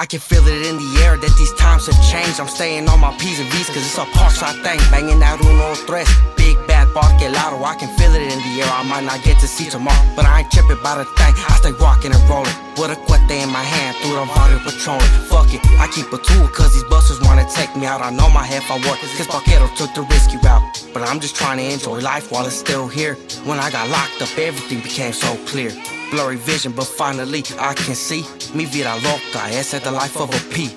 I can feel it in the air that these times have changed. I'm staying on my P's and V's cause it's a Parkside thing. Banging out uno tres. Big bad bark lotto. Oh, I can feel it in the air. I might not get to see tomorrow, but I ain't tripping by the thing. I stay rocking and rolling. With a cuete in my hand through the body patrolling. Fuck it, I keep a tool cause these busters wanna take me out. I know my half I work cause Barquero took the risky route. But I'm just trying to enjoy life while it's still here. When I got locked up, everything became so clear. Blurry vision, but finally I can see. Mi vida loca, esa es the life of a P.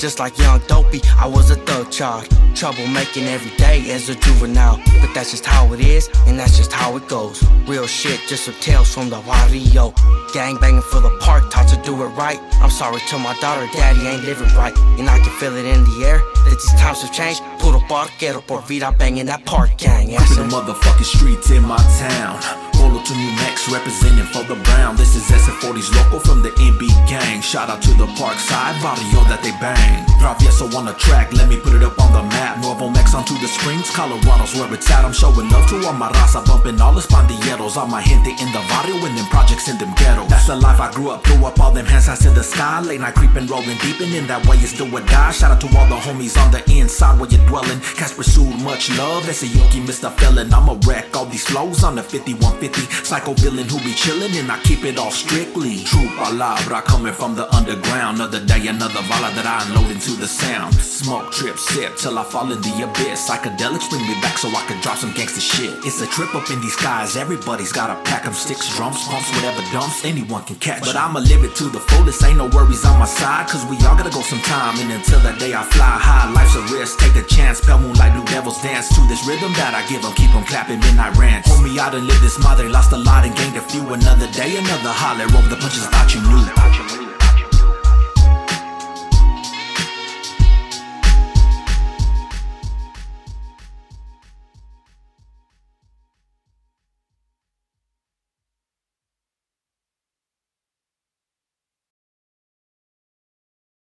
Just like young dopey, I was a thug child. Trouble making every day as a juvenile. But that's just how it is, and that's just how it goes. Real shit, just some tales from the barrio. Gang banging for the park, taught to do it right. I'm sorry to my daughter, daddy ain't living right. And I can feel it in the air that these times have changed. Puro barquero por vida banging that park gang. To the motherfucking streets in my town. Pueblo to New Mex, representing for the Brown. This is SF40's local from the NB gang. Shout out to the Parkside barrio that they bang. Travieso on the track, let me put it up on the map. Nuevo Mex onto the Springs, Colorado's where it's at. I'm showing love to all my raza, bumping all the pandilleros. All my gente in the barrio, in them projects in them ghettos. That's the life I grew up, threw up all them hands eyes in the sky. Late night creeping, rolling deep, and in that way it's do or die. Shout out to all the homies on the inside where you're dwelling. Cast pursued much love, that's a Yoki Mr. Felon. I'ma wreck all these flows on the 5150. Psycho villain who be chillin' and I keep it all strictly. True palabra coming from the underground. Another day, another vala that I unload into the sound. Smoke, trip, sip till I fall in the abyss. Psychedelics bring me back so I can drop some gangster shit. It's a trip up in these skies. Everybody's got a pack of sticks, drums, pumps, whatever dumps anyone can catch. But I'ma live it to the fullest. Ain't no worries on my side. Cause we all gotta go sometime. And until that day I fly high, life's a risk. Take the chance. Pale moonlight, blue devils dance to this rhythm that I give them. Keep them clapping midnight rants. Homie, I done live this mother, lost a lot and gained a few. Another day, another holler. Over the punches thought you knew.